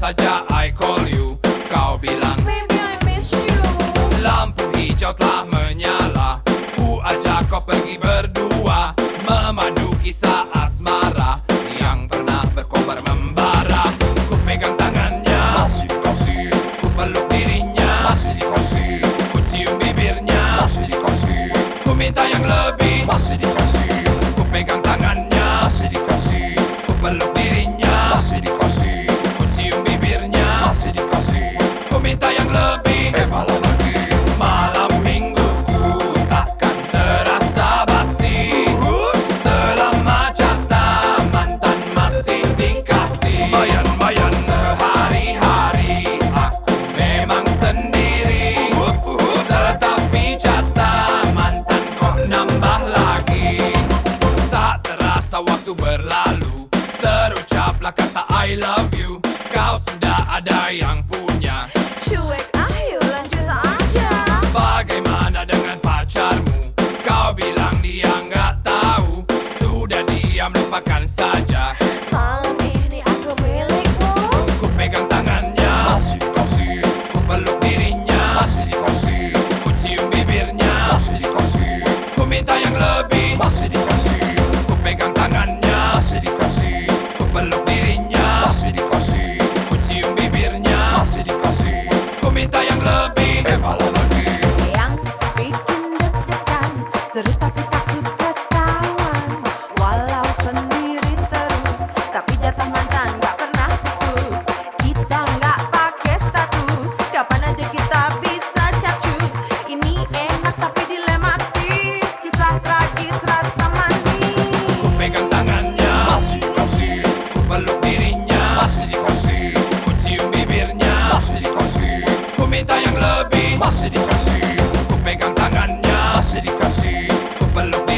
saja I call you. Kau bilang Maybe I miss you. Lampu hijau telah menyala. Ku ajak kau pergi berdua Memadu kisah asmara Yang pernah berkobar membara. Ku pegang tangannya Masih dikasih. Ku peluk dirinya. Masih dikasih. Ku cium bibirnya. Masih dikasih. Ku minta yang lebih. Masih dikasih. kata-kata I love you. Kau sudah ada yang punya. Cuek ayo lanjut aja. Bagaimana dengan pacarmu? Kau bilang dia nggak tahu. Sudah diam lupakan saja. Malam ini aku milikmu. Ku pegang tangannya. Masih dikasih. Ku peluk dirinya. Masih dikasih. Ku cium bibirnya. Masih dikasih. Ku minta yang lebih. Masih dikasih. Ku pegang Зарита dedicarsi. Oh bello